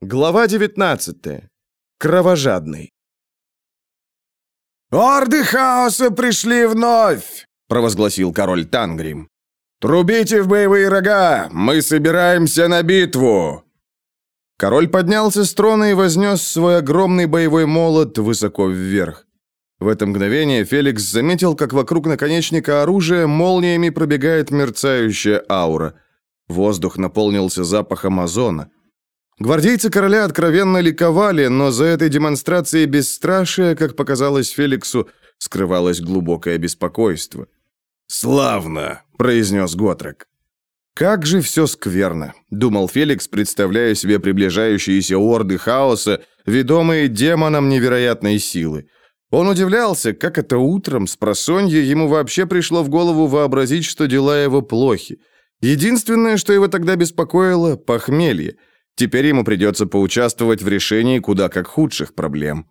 Глава 19. Кровожадный. «Орды хаоса пришли вновь!» — провозгласил король Тангрим. «Трубите в боевые рога! Мы собираемся на битву!» Король поднялся с трона и вознес свой огромный боевой молот высоко вверх. В это мгновение Феликс заметил, как вокруг наконечника оружия молниями пробегает мерцающая аура. Воздух наполнился запахом озона. Гвардейцы короля откровенно ликовали, но за этой демонстрацией бесстрашия, как показалось Феликсу, скрывалось глубокое беспокойство. «Славно!» – произнес Готрек. «Как же все скверно!» – думал Феликс, представляя себе приближающиеся орды хаоса, ведомые демоном невероятной силы. Он удивлялся, как это утром с просонья ему вообще пришло в голову вообразить, что дела его плохи. Единственное, что его тогда беспокоило – похмелье – Теперь ему придется поучаствовать в решении куда как худших проблем.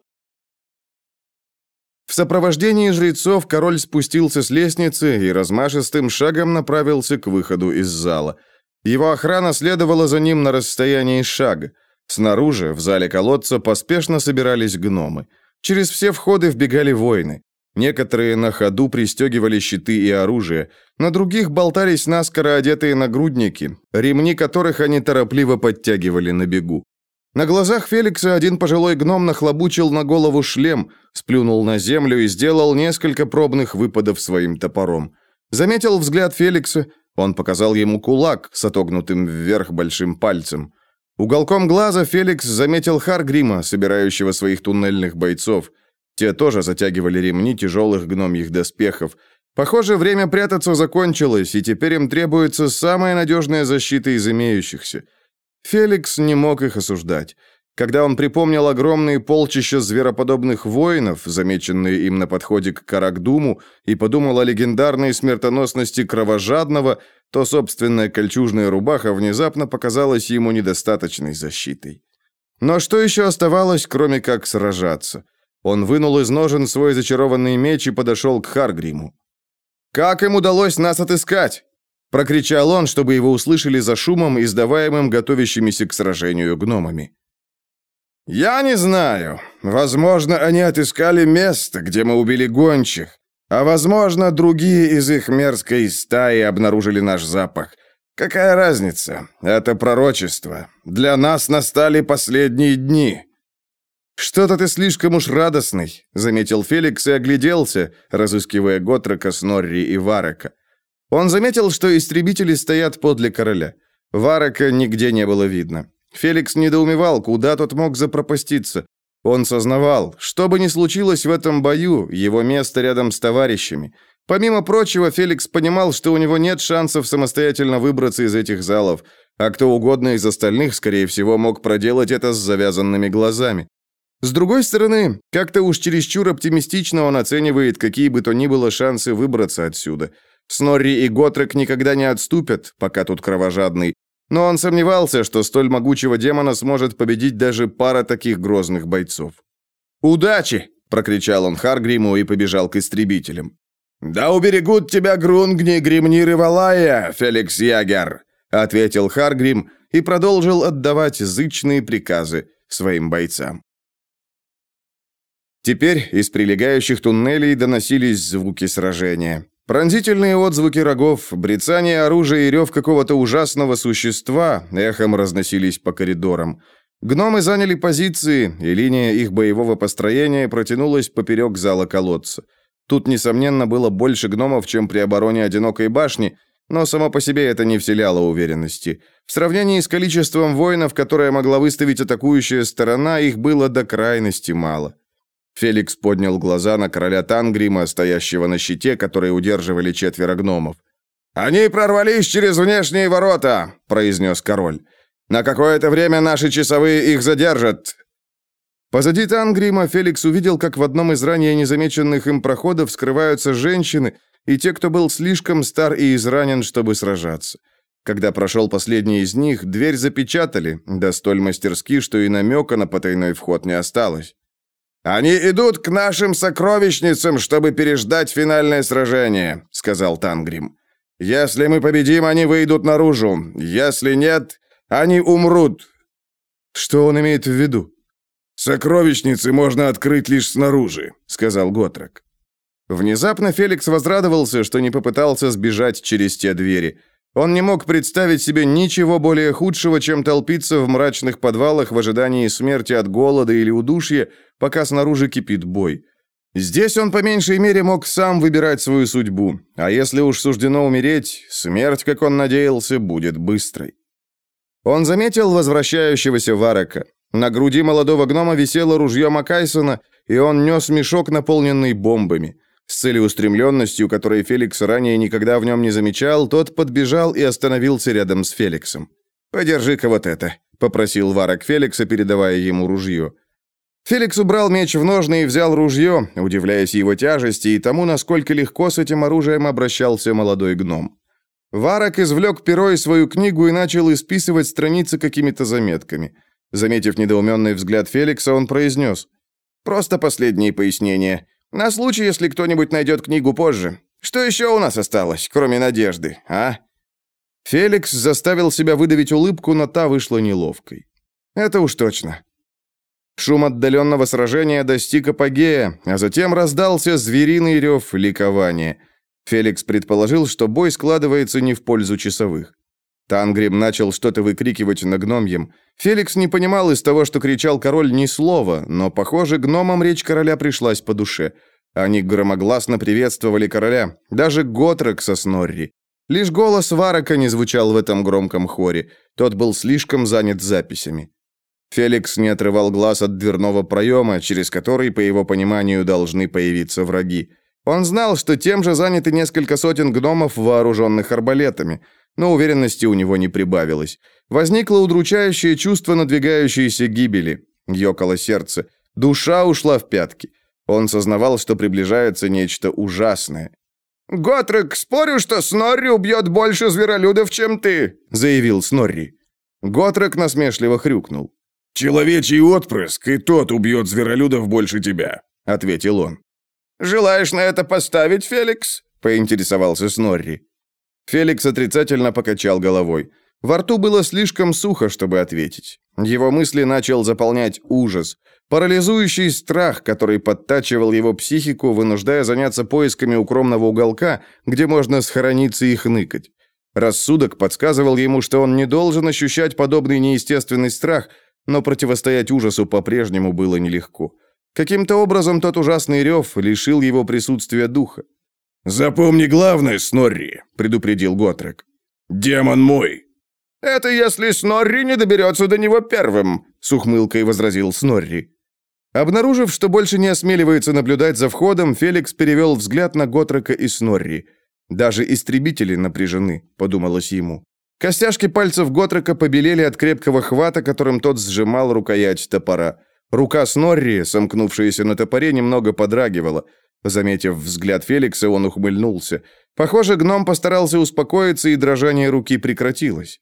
В сопровождении жрецов король спустился с лестницы и размашистым шагом направился к выходу из зала. Его охрана следовала за ним на расстоянии шага. Снаружи, в зале колодца, поспешно собирались гномы. Через все входы вбегали воины. Некоторые на ходу пристегивали щиты и оружие, на других болтались наскоро одетые нагрудники, ремни которых они торопливо подтягивали на бегу. На глазах Феликса один пожилой гном нахлобучил на голову шлем, сплюнул на землю и сделал несколько пробных выпадов своим топором. Заметил взгляд Феликса, он показал ему кулак с отогнутым вверх большим пальцем. Уголком глаза Феликс заметил Харгрима, собирающего своих туннельных бойцов – те тоже затягивали ремни тяжелых гномьих доспехов. Похоже, время прятаться закончилось, и теперь им требуется самая надежная защита из имеющихся. Феликс не мог их осуждать. Когда он припомнил огромные полчища звероподобных воинов, замеченные им на подходе к Карагдуму, и подумал о легендарной смертоносности кровожадного, то собственная кольчужная рубаха внезапно показалась ему недостаточной защитой. Но что еще оставалось, кроме как сражаться? Он вынул из ножен свой зачарованный меч и подошел к Харгриму. «Как им удалось нас отыскать?» Прокричал он, чтобы его услышали за шумом, издаваемым готовящимися к сражению гномами. «Я не знаю. Возможно, они отыскали место, где мы убили гончих. А возможно, другие из их мерзкой стаи обнаружили наш запах. Какая разница? Это пророчество. Для нас настали последние дни. «Что-то ты слишком уж радостный», — заметил Феликс и огляделся, разыскивая Готрека, Снорри и Варека. Он заметил, что истребители стоят подле короля. Варека нигде не было видно. Феликс недоумевал, куда тот мог запропаститься. Он сознавал, что бы ни случилось в этом бою, его место рядом с товарищами. Помимо прочего, Феликс понимал, что у него нет шансов самостоятельно выбраться из этих залов, а кто угодно из остальных, скорее всего, мог проделать это с завязанными глазами. С другой стороны, как-то уж чересчур оптимистично он оценивает какие бы то ни было шансы выбраться отсюда. Снорри и Готрек никогда не отступят, пока тут кровожадный. Но он сомневался, что столь могучего демона сможет победить даже пара таких грозных бойцов. «Удачи!» – прокричал он Харгриму и побежал к истребителям. «Да уберегут тебя Грунгни, Гримнир и Валая, Феликс Ягер!» – ответил Харгрим и продолжил отдавать зычные приказы своим бойцам. Теперь из прилегающих туннелей доносились звуки сражения. Пронзительные отзвуки рогов, брецание оружия и рев какого-то ужасного существа эхом разносились по коридорам. Гномы заняли позиции, и линия их боевого построения протянулась поперек зала колодца. Тут, несомненно, было больше гномов, чем при обороне одинокой башни, но само по себе это не вселяло уверенности. В сравнении с количеством воинов, которое могла выставить атакующая сторона, их было до крайности мало. Феликс поднял глаза на короля Тангрима, стоящего на щите, который удерживали четверо гномов. «Они прорвались через внешние ворота», — произнес король. «На какое-то время наши часовые их задержат». Позади Тангрима Феликс увидел, как в одном из ранее незамеченных им проходов скрываются женщины и те, кто был слишком стар и изранен, чтобы сражаться. Когда прошел последний из них, дверь запечатали, да столь мастерски, что и намека на потайной вход не осталось. «Они идут к нашим сокровищницам, чтобы переждать финальное сражение», — сказал Тангрим. «Если мы победим, они выйдут наружу. Если нет, они умрут». Что он имеет в виду? «Сокровищницы можно открыть лишь снаружи», — сказал Готрек. Внезапно Феликс возрадовался, что не попытался сбежать через те двери. Он не мог представить себе ничего более худшего, чем толпиться в мрачных подвалах в ожидании смерти от голода или удушья, пока снаружи кипит бой. Здесь он по меньшей мере мог сам выбирать свою судьбу, а если уж суждено умереть, смерть, как он надеялся, будет быстрой. Он заметил возвращающегося Варака. На груди молодого гнома висело ружье Макайсона, и он нес мешок, наполненный бомбами. С целеустремленностью, которой Феликс ранее никогда в нем не замечал, тот подбежал и остановился рядом с Феликсом. «Подержи-ка вот это», — попросил Варак Феликса, передавая ему ружье. Феликс убрал меч в ножны и взял ружье, удивляясь его тяжести и тому, насколько легко с этим оружием обращался молодой гном. Варак извлек перо и свою книгу и начал исписывать страницы какими-то заметками. Заметив недоуменный взгляд Феликса, он произнес. «Просто последние пояснения. На случай, если кто-нибудь найдет книгу позже. Что еще у нас осталось, кроме надежды, а?» Феликс заставил себя выдавить улыбку, но та вышла неловкой. «Это уж точно. Шум отдаленного сражения достиг апогея, а затем раздался звериный рев ликования. Феликс предположил, что бой складывается не в пользу часовых. Тангрим начал что-то выкрикивать на гномьем. Феликс не понимал из того, что кричал король, ни слова, но, похоже, гномам речь короля пришлась по душе. Они громогласно приветствовали короля, даже Готрек со Снорри. Лишь голос Варака не звучал в этом громком хоре. Тот был слишком занят записями. Феликс не отрывал глаз от дверного проема, через который, по его пониманию, должны появиться враги. Он знал, что тем же заняты несколько сотен гномов, вооруженных арбалетами, но уверенности у него не прибавилось. Возникло удручающее чувство надвигающейся гибели. Ёкало сердце. Душа ушла в пятки. Он сознавал, что приближается нечто ужасное. «Готрек, спорю, что Снорри убьет больше зверолюдов, чем ты», — заявил Снорри. Готрек насмешливо хрюкнул. «Человечий отпрыск, и тот убьет зверолюдов больше тебя», — ответил он. «Желаешь на это поставить, Феликс?» — поинтересовался Снорри. Феликс отрицательно покачал головой. Во рту было слишком сухо, чтобы ответить. Его мысли начал заполнять ужас, парализующий страх, который подтачивал его психику, вынуждая заняться поисками укромного уголка, где можно схорониться и хныкать. Рассудок подсказывал ему, что он не должен ощущать подобный неестественный страх — но противостоять ужасу по-прежнему было нелегко. Каким-то образом тот ужасный рев лишил его присутствия духа. «Запомни главное, Снорри», — предупредил Готрек. «Демон мой». «Это если Снорри не доберется до него первым», — с ухмылкой возразил Снорри. Обнаружив, что больше не осмеливается наблюдать за входом, Феликс перевел взгляд на Готрека и Снорри. «Даже истребители напряжены», — подумалось ему. Костяшки пальцев Готрека побелели от крепкого хвата, которым тот сжимал рукоять топора. Рука Снорри, сомкнувшаяся на топоре, немного подрагивала. Заметив взгляд Феликса, он ухмыльнулся. Похоже, гном постарался успокоиться, и дрожание руки прекратилось.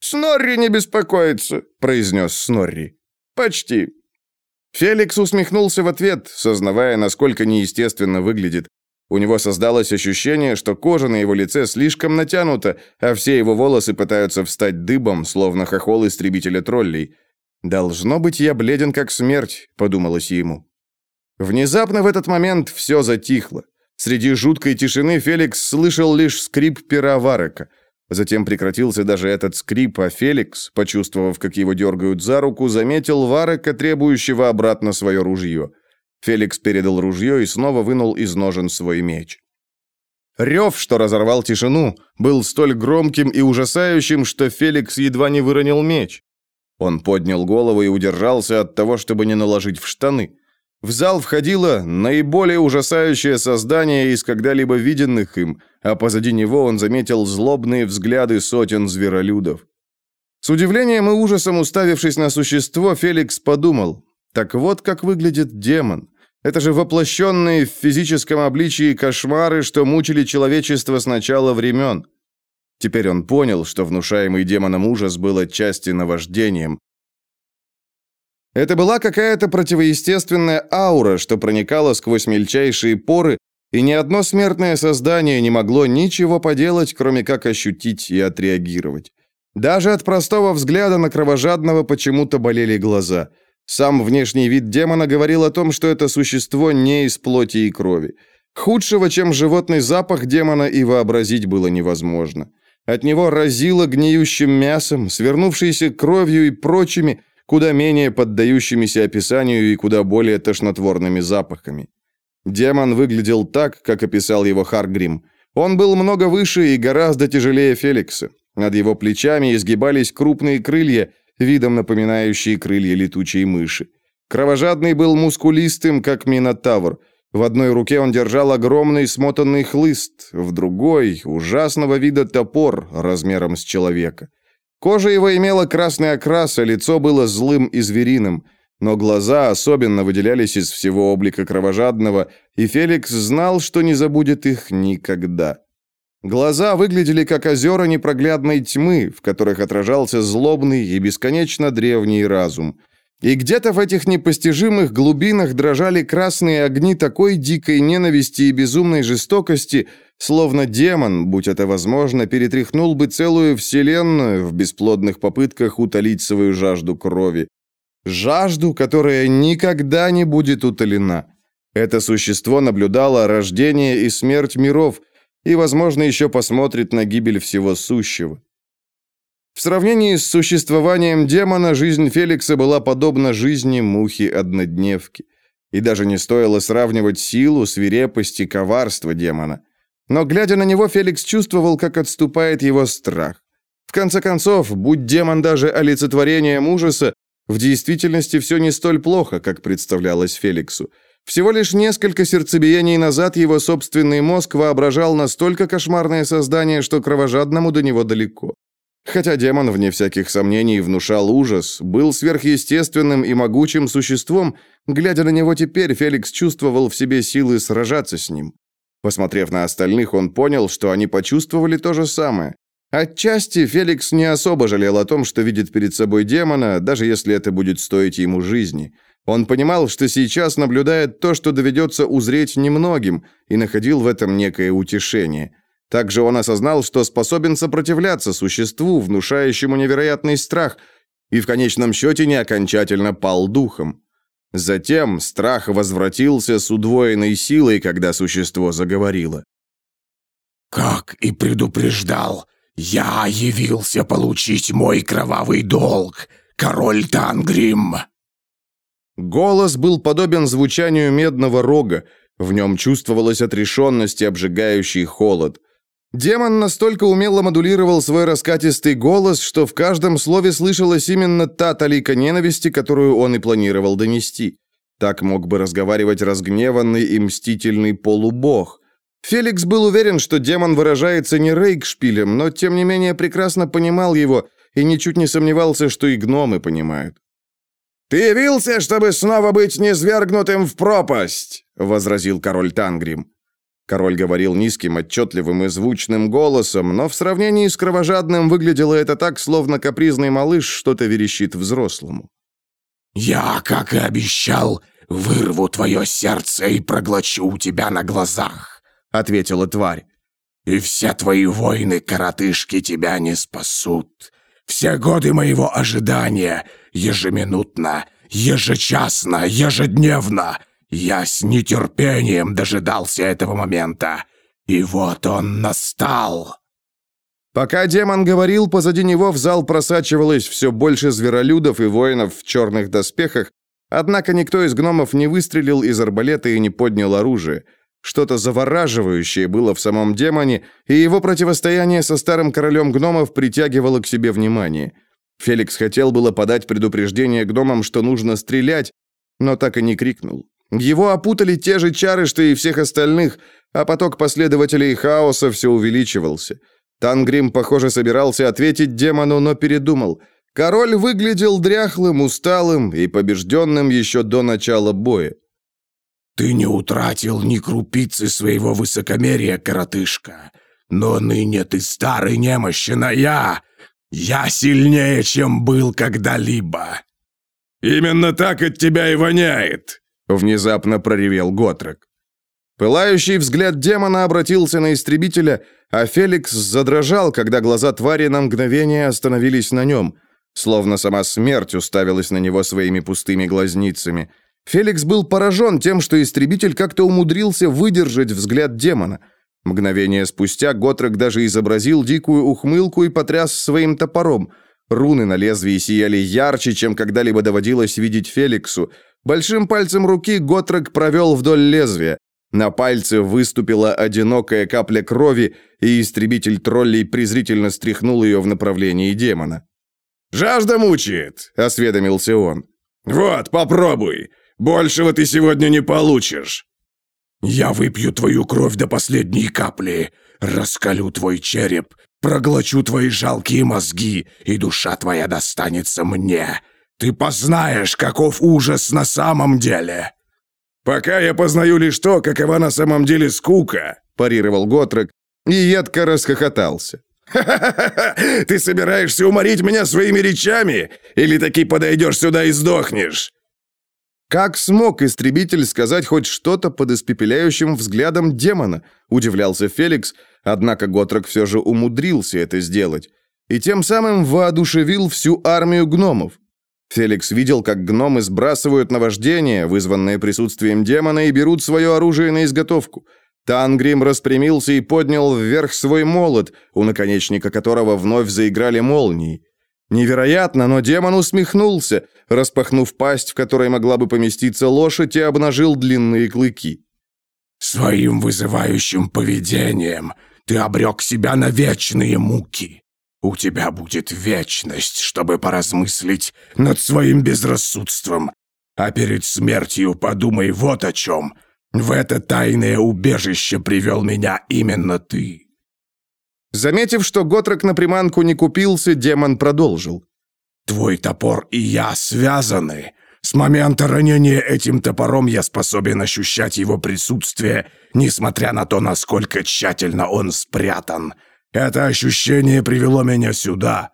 «Снорри не беспокоится», — произнес Снорри. «Почти». Феликс усмехнулся в ответ, сознавая, насколько неестественно выглядит. У него создалось ощущение, что кожа на его лице слишком натянута, а все его волосы пытаются встать дыбом, словно хохол истребителя троллей. «Должно быть, я бледен как смерть», — подумалось ему. Внезапно в этот момент все затихло. Среди жуткой тишины Феликс слышал лишь скрип пера Варека. Затем прекратился даже этот скрип, а Феликс, почувствовав, как его дергают за руку, заметил Варека, требующего обратно свое ружье. Феликс передал ружье и снова вынул из ножен свой меч. Рев, что разорвал тишину, был столь громким и ужасающим, что Феликс едва не выронил меч. Он поднял голову и удержался от того, чтобы не наложить в штаны. В зал входило наиболее ужасающее создание из когда-либо виденных им, а позади него он заметил злобные взгляды сотен зверолюдов. С удивлением и ужасом уставившись на существо, Феликс подумал, так вот как выглядит демон. Это же воплощенные в физическом обличии кошмары, что мучили человечество с начала времен. Теперь он понял, что внушаемый демоном ужас был отчасти наваждением. Это была какая-то противоестественная аура, что проникала сквозь мельчайшие поры, и ни одно смертное создание не могло ничего поделать, кроме как ощутить и отреагировать. Даже от простого взгляда на кровожадного почему-то болели глаза. Сам внешний вид демона говорил о том, что это существо не из плоти и крови. Худшего, чем животный запах демона, и вообразить было невозможно. От него разило гниющим мясом, свернувшейся кровью и прочими, куда менее поддающимися описанию и куда более тошнотворными запахами. Демон выглядел так, как описал его Харгрим. Он был много выше и гораздо тяжелее Феликса. Над его плечами изгибались крупные крылья, видом напоминающие крылья летучей мыши. Кровожадный был мускулистым, как минотавр. В одной руке он держал огромный смотанный хлыст, в другой — ужасного вида топор размером с человека. Кожа его имела красный окрас, а лицо было злым и звериным, но глаза особенно выделялись из всего облика кровожадного, и Феликс знал, что не забудет их никогда. Глаза выглядели как озера непроглядной тьмы, в которых отражался злобный и бесконечно древний разум. И где-то в этих непостижимых глубинах дрожали красные огни такой дикой ненависти и безумной жестокости, словно демон, будь это возможно, перетряхнул бы целую вселенную в бесплодных попытках утолить свою жажду крови. Жажду, которая никогда не будет утолена. Это существо наблюдало рождение и смерть миров – и, возможно, еще посмотрит на гибель всего сущего. В сравнении с существованием демона, жизнь Феликса была подобна жизни мухи-однодневки. И даже не стоило сравнивать силу, свирепость и коварство демона. Но, глядя на него, Феликс чувствовал, как отступает его страх. В конце концов, будь демон даже олицетворением ужаса, в действительности все не столь плохо, как представлялось Феликсу. Всего лишь несколько сердцебиений назад его собственный мозг воображал настолько кошмарное создание, что кровожадному до него далеко. Хотя демон, вне всяких сомнений, внушал ужас, был сверхъестественным и могучим существом, глядя на него теперь, Феликс чувствовал в себе силы сражаться с ним. Посмотрев на остальных, он понял, что они почувствовали то же самое. Отчасти Феликс не особо жалел о том, что видит перед собой демона, даже если это будет стоить ему жизни – он понимал, что сейчас наблюдает то, что доведется узреть немногим, и находил в этом некое утешение. Также он осознал, что способен сопротивляться существу, внушающему невероятный страх, и в конечном счете не окончательно пал духом. Затем страх возвратился с удвоенной силой, когда существо заговорило. «Как и предупреждал, я явился получить мой кровавый долг, король Тангрим!» Голос был подобен звучанию медного рога, в нем чувствовалась отрешенность и обжигающий холод. Демон настолько умело модулировал свой раскатистый голос, что в каждом слове слышалась именно та талика ненависти, которую он и планировал донести. Так мог бы разговаривать разгневанный и мстительный полубог. Феликс был уверен, что демон выражается не рейкшпилем, но тем не менее прекрасно понимал его и ничуть не сомневался, что и гномы понимают. «Ты явился, чтобы снова быть низвергнутым в пропасть!» — возразил король Тангрим. Король говорил низким, отчетливым и звучным голосом, но в сравнении с кровожадным выглядело это так, словно капризный малыш что-то верещит взрослому. «Я, как и обещал, вырву твое сердце и проглочу у тебя на глазах», — ответила тварь. «И все твои воины-коротышки тебя не спасут. Все годы моего ожидания, ежеминутно, ежечасно, ежедневно, я с нетерпением дожидался этого момента. И вот он настал. Пока демон говорил, позади него в зал просачивалось все больше зверолюдов и воинов в черных доспехах, однако никто из гномов не выстрелил из арбалета и не поднял оружие. Что-то завораживающее было в самом демоне, и его противостояние со старым королем гномов притягивало к себе внимание. Феликс хотел было подать предупреждение гномам, что нужно стрелять, но так и не крикнул. Его опутали те же чары, что и всех остальных, а поток последователей хаоса все увеличивался. Тангрим, похоже, собирался ответить демону, но передумал. Король выглядел дряхлым, усталым и побежденным еще до начала боя. Ты не утратил ни крупицы своего высокомерия, коротышка. Но ныне ты старый немощен, а я... Я сильнее, чем был когда-либо». «Именно так от тебя и воняет», — внезапно проревел Готрек. Пылающий взгляд демона обратился на истребителя, а Феликс задрожал, когда глаза твари на мгновение остановились на нем, словно сама смерть уставилась на него своими пустыми глазницами. Феликс был поражен тем, что истребитель как-то умудрился выдержать взгляд демона. Мгновение спустя Готрек даже изобразил дикую ухмылку и потряс своим топором. Руны на лезвии сияли ярче, чем когда-либо доводилось видеть Феликсу. Большим пальцем руки Готрек провел вдоль лезвия. На пальце выступила одинокая капля крови, и истребитель троллей презрительно стряхнул ее в направлении демона. «Жажда мучает», — осведомился он. «Вот, попробуй. Большего ты сегодня не получишь». «Я выпью твою кровь до последней капли, раскалю твой череп, проглочу твои жалкие мозги, и душа твоя достанется мне. Ты познаешь, каков ужас на самом деле». «Пока я познаю лишь то, какова на самом деле скука», – парировал Готрек и едко расхохотался. «Ха-ха-ха! Ты собираешься уморить меня своими речами? Или таки подойдешь сюда и сдохнешь?» Как смог истребитель сказать хоть что-то под испепеляющим взглядом демона? Удивлялся Феликс, однако Готрек все же умудрился это сделать. И тем самым воодушевил всю армию гномов. Феликс видел, как гномы сбрасывают наваждение, вызванное присутствием демона, и берут свое оружие на изготовку. Тангрим распрямился и поднял вверх свой молот, у наконечника которого вновь заиграли молнии. Невероятно, но демон усмехнулся, распахнув пасть, в которой могла бы поместиться лошадь, и обнажил длинные клыки. «Своим вызывающим поведением ты обрек себя на вечные муки. У тебя будет вечность, чтобы поразмыслить над своим безрассудством. А перед смертью подумай вот о чем. В это тайное убежище привел меня именно ты». Заметив, что Готрок на приманку не купился, демон продолжил. «Твой топор и я связаны. С момента ранения этим топором я способен ощущать его присутствие, несмотря на то, насколько тщательно он спрятан. Это ощущение привело меня сюда.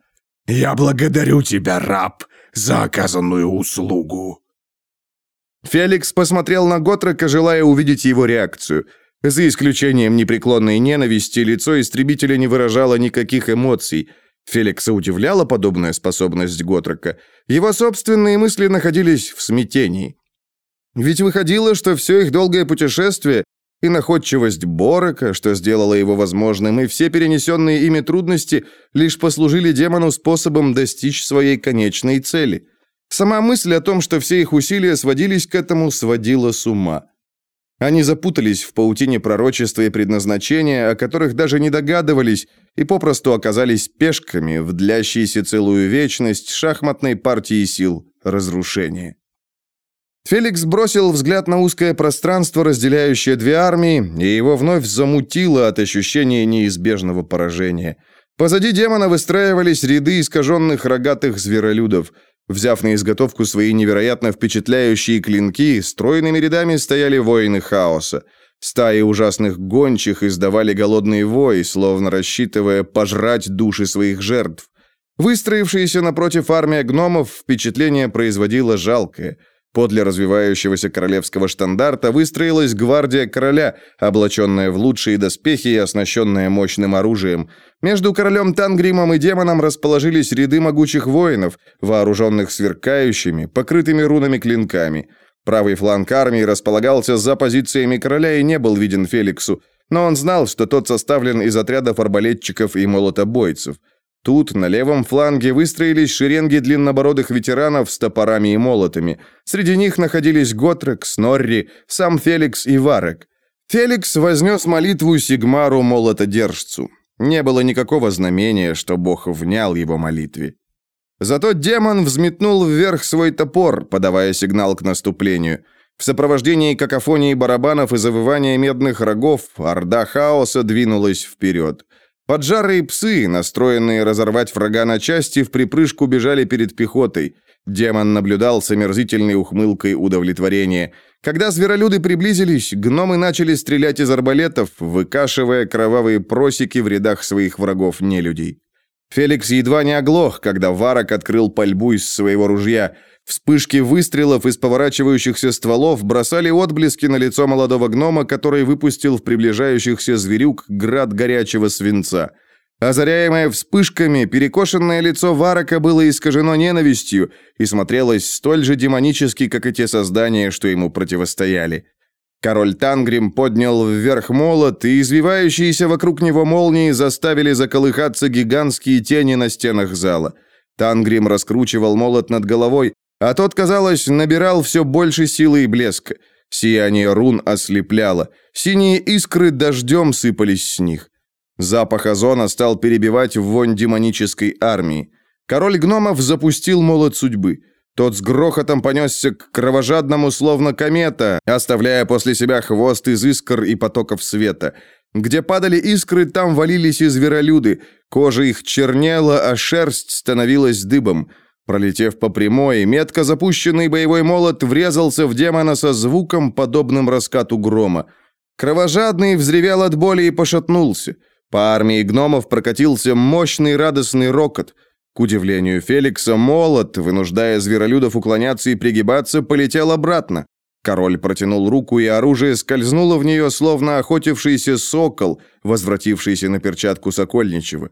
Я благодарю тебя, раб, за оказанную услугу». Феликс посмотрел на Готрека, желая увидеть его реакцию. За исключением непреклонной ненависти, лицо истребителя не выражало никаких эмоций. Феликса удивляла подобная способность Готрека. Его собственные мысли находились в смятении. Ведь выходило, что все их долгое путешествие и находчивость Борока, что сделало его возможным, и все перенесенные ими трудности лишь послужили демону способом достичь своей конечной цели. Сама мысль о том, что все их усилия сводились к этому, сводила с ума. Они запутались в паутине пророчества и предназначения, о которых даже не догадывались, и попросту оказались пешками в длящейся целую вечность шахматной партии сил разрушения. Феликс бросил взгляд на узкое пространство, разделяющее две армии, и его вновь замутило от ощущения неизбежного поражения. Позади демона выстраивались ряды искаженных рогатых зверолюдов. Взяв на изготовку свои невероятно впечатляющие клинки, стройными рядами стояли воины хаоса. Стаи ужасных гончих издавали голодный вой, словно рассчитывая пожрать души своих жертв. Выстроившаяся напротив армия гномов впечатление производила жалкое – Подле развивающегося королевского штандарта выстроилась гвардия короля, облаченная в лучшие доспехи и оснащенная мощным оружием. Между королем Тангримом и демоном расположились ряды могучих воинов, вооруженных сверкающими, покрытыми рунами клинками. Правый фланг армии располагался за позициями короля и не был виден Феликсу, но он знал, что тот составлен из отрядов арбалетчиков и молотобойцев – Тут, на левом фланге, выстроились шеренги длиннобородых ветеранов с топорами и молотами. Среди них находились Готрек, Снорри, сам Феликс и Варек. Феликс вознес молитву Сигмару молотодержцу. Не было никакого знамения, что Бог внял его молитве. Зато демон взметнул вверх свой топор, подавая сигнал к наступлению. В сопровождении какофонии барабанов и завывания медных рогов орда хаоса двинулась вперед. Поджарые псы, настроенные разорвать врага на части, в припрыжку бежали перед пехотой. Демон наблюдал с омерзительной ухмылкой удовлетворения. Когда зверолюды приблизились, гномы начали стрелять из арбалетов, выкашивая кровавые просеки в рядах своих врагов-нелюдей. Феликс едва не оглох, когда Варок открыл пальбу из своего ружья. Вспышки выстрелов из поворачивающихся стволов бросали отблески на лицо молодого гнома, который выпустил в приближающихся зверюк град горячего свинца. Озаряемое вспышками, перекошенное лицо Варака было искажено ненавистью и смотрелось столь же демонически, как и те создания, что ему противостояли. Король Тангрим поднял вверх молот, и извивающиеся вокруг него молнии заставили заколыхаться гигантские тени на стенах зала. Тангрим раскручивал молот над головой, а тот, казалось, набирал все больше силы и блеска. Сияние рун ослепляло. Синие искры дождем сыпались с них. Запах озона стал перебивать вонь демонической армии. Король гномов запустил молот судьбы. Тот с грохотом понесся к кровожадному, словно комета, оставляя после себя хвост из искр и потоков света. Где падали искры, там валились и зверолюды. Кожа их чернела, а шерсть становилась дыбом. Пролетев по прямой, метко запущенный боевой молот врезался в демона со звуком, подобным раскату грома. Кровожадный взревел от боли и пошатнулся. По армии гномов прокатился мощный радостный рокот – к удивлению Феликса, молот, вынуждая зверолюдов уклоняться и пригибаться, полетел обратно. Король протянул руку, и оружие скользнуло в нее, словно охотившийся сокол, возвратившийся на перчатку Сокольничего.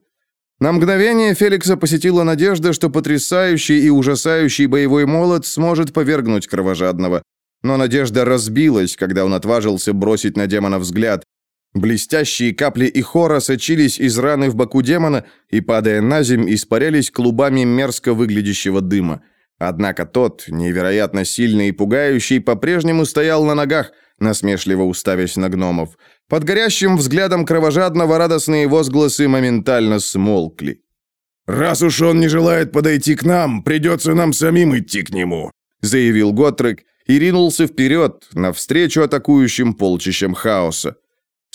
На мгновение Феликса посетила надежда, что потрясающий и ужасающий боевой молот сможет повергнуть кровожадного. Но надежда разбилась, когда он отважился бросить на демона взгляд, Блестящие капли и хора сочились из раны в боку демона и, падая на земь, испарялись клубами мерзко выглядящего дыма. Однако тот, невероятно сильный и пугающий, по-прежнему стоял на ногах, насмешливо уставясь на гномов. Под горящим взглядом кровожадного радостные возгласы моментально смолкли. «Раз уж он не желает подойти к нам, придется нам самим идти к нему», заявил Готрек и ринулся вперед, навстречу атакующим полчищам хаоса.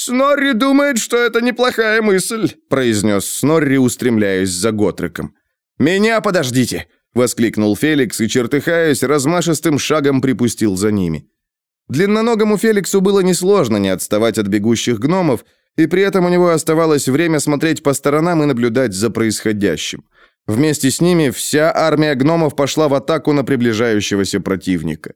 «Снорри думает, что это неплохая мысль», — произнес Снорри, устремляясь за Готреком. «Меня подождите!» — воскликнул Феликс и, чертыхаясь, размашистым шагом припустил за ними. Длинноногому Феликсу было несложно не отставать от бегущих гномов, и при этом у него оставалось время смотреть по сторонам и наблюдать за происходящим. Вместе с ними вся армия гномов пошла в атаку на приближающегося противника.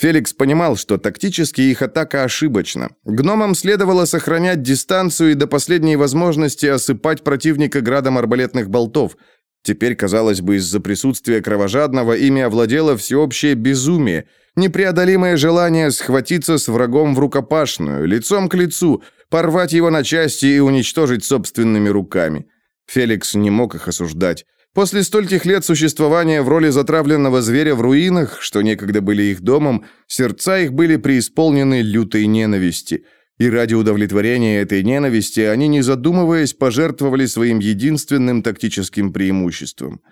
Феликс понимал, что тактически их атака ошибочна. Гномам следовало сохранять дистанцию и до последней возможности осыпать противника градом арбалетных болтов. Теперь, казалось бы, из-за присутствия кровожадного ими овладело всеобщее безумие, непреодолимое желание схватиться с врагом в рукопашную, лицом к лицу, порвать его на части и уничтожить собственными руками. Феликс не мог их осуждать. После стольких лет существования в роли затравленного зверя в руинах, что некогда были их домом, сердца их были преисполнены лютой ненависти. И ради удовлетворения этой ненависти они, не задумываясь, пожертвовали своим единственным тактическим преимуществом.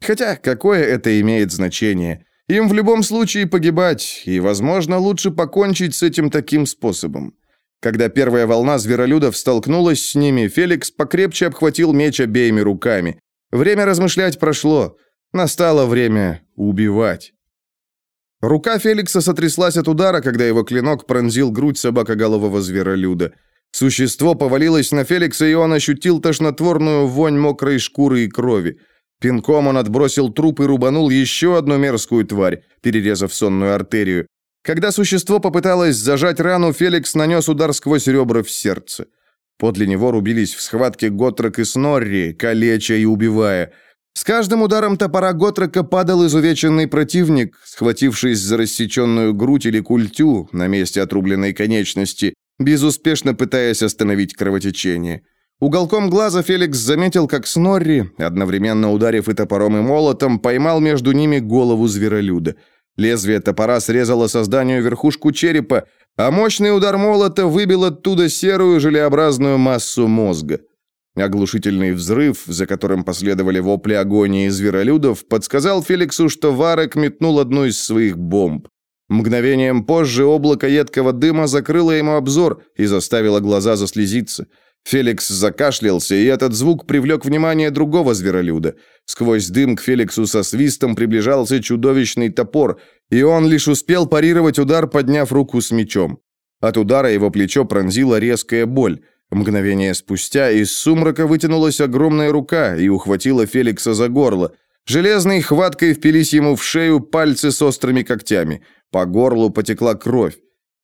Хотя какое это имеет значение? Им в любом случае погибать, и, возможно, лучше покончить с этим таким способом. Когда первая волна зверолюдов столкнулась с ними, Феликс покрепче обхватил меч обеими руками. Время размышлять прошло. Настало время убивать. Рука Феликса сотряслась от удара, когда его клинок пронзил грудь собакоголового зверолюда. Существо повалилось на Феликса, и он ощутил тошнотворную вонь мокрой шкуры и крови. Пинком он отбросил труп и рубанул еще одну мерзкую тварь, перерезав сонную артерию. Когда существо попыталось зажать рану, Феликс нанес удар сквозь ребра в сердце. Подле него рубились в схватке Готрек и Снорри, калеча и убивая. С каждым ударом топора Готрека падал изувеченный противник, схватившись за рассеченную грудь или культю на месте отрубленной конечности, безуспешно пытаясь остановить кровотечение. Уголком глаза Феликс заметил, как Снорри, одновременно ударив и топором, и молотом, поймал между ними голову зверолюда. Лезвие топора срезало созданию верхушку черепа, а мощный удар молота выбил оттуда серую желеобразную массу мозга. Оглушительный взрыв, за которым последовали вопли агонии зверолюдов, подсказал Феликсу, что Варек метнул одну из своих бомб. Мгновением позже облако едкого дыма закрыло ему обзор и заставило глаза заслезиться. Феликс закашлялся, и этот звук привлек внимание другого зверолюда. Сквозь дым к Феликсу со свистом приближался чудовищный топор, и он лишь успел парировать удар, подняв руку с мечом. От удара его плечо пронзила резкая боль. Мгновение спустя из сумрака вытянулась огромная рука и ухватила Феликса за горло. Железной хваткой впились ему в шею пальцы с острыми когтями. По горлу потекла кровь.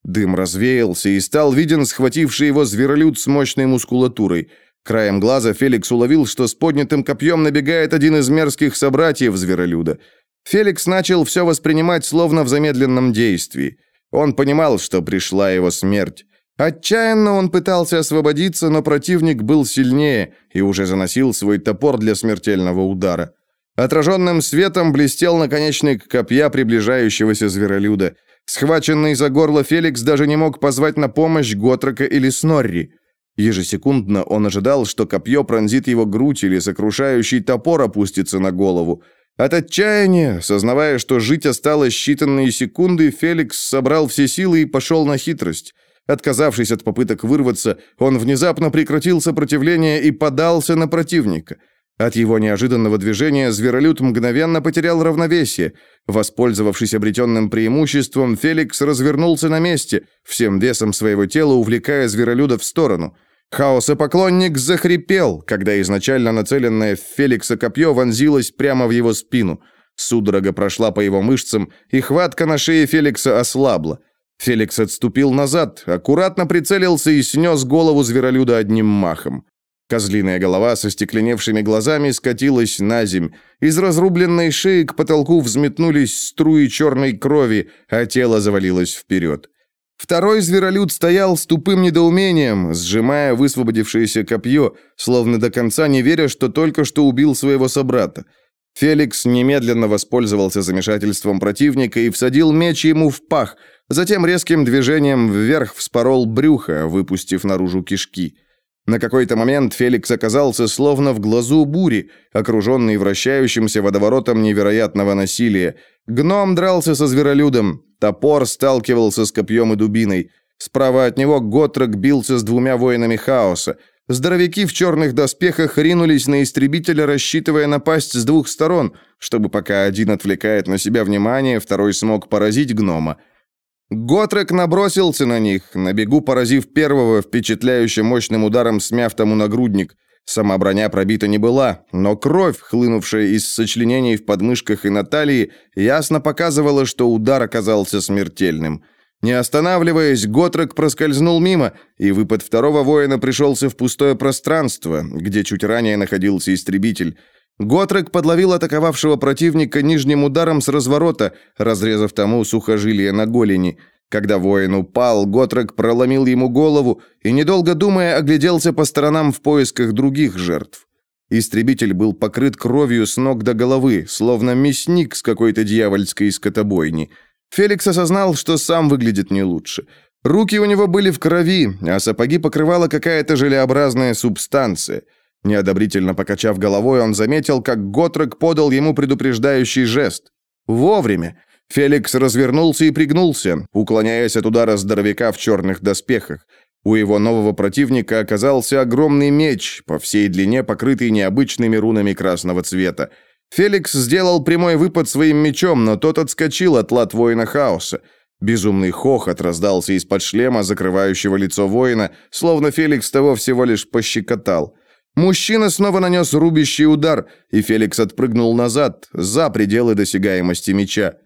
Дым развеялся и стал виден схвативший его зверолюд с мощной мускулатурой. Краем глаза Феликс уловил, что с поднятым копьем набегает один из мерзких собратьев зверолюда. Феликс начал все воспринимать словно в замедленном действии. Он понимал, что пришла его смерть. Отчаянно он пытался освободиться, но противник был сильнее и уже заносил свой топор для смертельного удара. Отраженным светом блестел наконечник копья приближающегося зверолюда. Схваченный за горло Феликс даже не мог позвать на помощь Готрока или Снорри. Ежесекундно он ожидал, что копье пронзит его грудь или сокрушающий топор опустится на голову. От отчаяния, сознавая, что жить осталось считанные секунды, Феликс собрал все силы и пошел на хитрость. Отказавшись от попыток вырваться, он внезапно прекратил сопротивление и подался на противника. От его неожиданного движения зверолюд мгновенно потерял равновесие. Воспользовавшись обретенным преимуществом, Феликс развернулся на месте, всем весом своего тела увлекая зверолюда в сторону. Хаосопоклонник захрипел, когда изначально нацеленное в Феликса копье вонзилось прямо в его спину. Судорога прошла по его мышцам, и хватка на шее Феликса ослабла. Феликс отступил назад, аккуратно прицелился и снес голову зверолюда одним махом. Козлиная голова со стекленевшими глазами скатилась на земь. Из разрубленной шеи к потолку взметнулись струи черной крови, а тело завалилось вперед. Второй зверолюд стоял с тупым недоумением, сжимая высвободившееся копье, словно до конца не веря, что только что убил своего собрата. Феликс немедленно воспользовался замешательством противника и всадил меч ему в пах, затем резким движением вверх вспорол брюхо, выпустив наружу кишки. На какой-то момент Феликс оказался словно в глазу бури, окруженный вращающимся водоворотом невероятного насилия. Гном дрался со зверолюдом, топор сталкивался с копьем и дубиной. Справа от него Готрок бился с двумя воинами хаоса. Здоровяки в черных доспехах ринулись на истребителя, рассчитывая напасть с двух сторон, чтобы пока один отвлекает на себя внимание, второй смог поразить гнома. Готрек набросился на них, на бегу поразив первого впечатляюще мощным ударом, смяв тому нагрудник. Сама броня пробита не была, но кровь, хлынувшая из сочленений в подмышках и на талии, ясно показывала, что удар оказался смертельным. Не останавливаясь, Готрек проскользнул мимо, и выпад второго воина пришелся в пустое пространство, где чуть ранее находился истребитель. Готрек подловил атаковавшего противника нижним ударом с разворота, разрезав тому сухожилие на голени. Когда воин упал, Готрек проломил ему голову и, недолго думая, огляделся по сторонам в поисках других жертв. Истребитель был покрыт кровью с ног до головы, словно мясник с какой-то дьявольской скотобойни. Феликс осознал, что сам выглядит не лучше. Руки у него были в крови, а сапоги покрывала какая-то желеобразная субстанция – Неодобрительно покачав головой, он заметил, как Готрек подал ему предупреждающий жест. Вовремя. Феликс развернулся и пригнулся, уклоняясь от удара здоровяка в черных доспехах. У его нового противника оказался огромный меч, по всей длине покрытый необычными рунами красного цвета. Феликс сделал прямой выпад своим мечом, но тот отскочил от лад воина хаоса. Безумный хохот раздался из-под шлема, закрывающего лицо воина, словно Феликс того всего лишь пощекотал. Мужчина снова нанес рубящий удар, и Феликс отпрыгнул назад, за пределы досягаемости меча.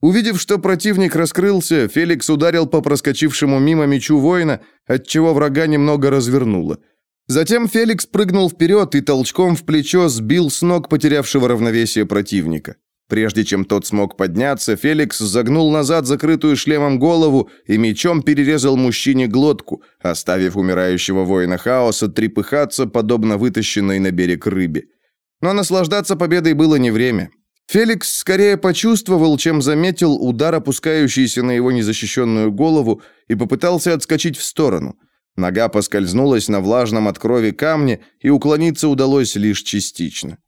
Увидев, что противник раскрылся, Феликс ударил по проскочившему мимо мечу воина, отчего врага немного развернуло. Затем Феликс прыгнул вперед и толчком в плечо сбил с ног потерявшего равновесие противника. Прежде чем тот смог подняться, Феликс загнул назад закрытую шлемом голову и мечом перерезал мужчине глотку, оставив умирающего воина хаоса трепыхаться, подобно вытащенной на берег рыбе. Но наслаждаться победой было не время. Феликс скорее почувствовал, чем заметил удар, опускающийся на его незащищенную голову, и попытался отскочить в сторону. Нога поскользнулась на влажном от крови камне, и уклониться удалось лишь частично.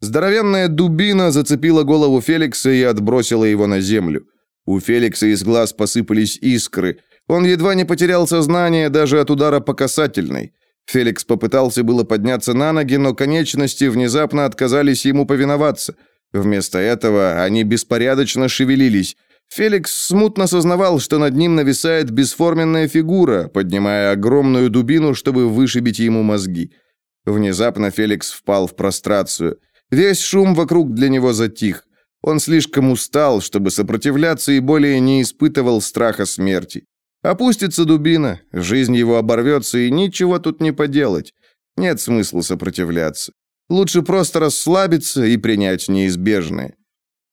Здоровенная дубина зацепила голову Феликса и отбросила его на землю. У Феликса из глаз посыпались искры. Он едва не потерял сознание даже от удара по касательной. Феликс попытался было подняться на ноги, но конечности внезапно отказались ему повиноваться. Вместо этого они беспорядочно шевелились. Феликс смутно сознавал, что над ним нависает бесформенная фигура, поднимая огромную дубину, чтобы вышибить ему мозги. Внезапно Феликс впал в прострацию. Весь шум вокруг для него затих. Он слишком устал, чтобы сопротивляться и более не испытывал страха смерти. Опустится дубина, жизнь его оборвется, и ничего тут не поделать. Нет смысла сопротивляться. Лучше просто расслабиться и принять неизбежное.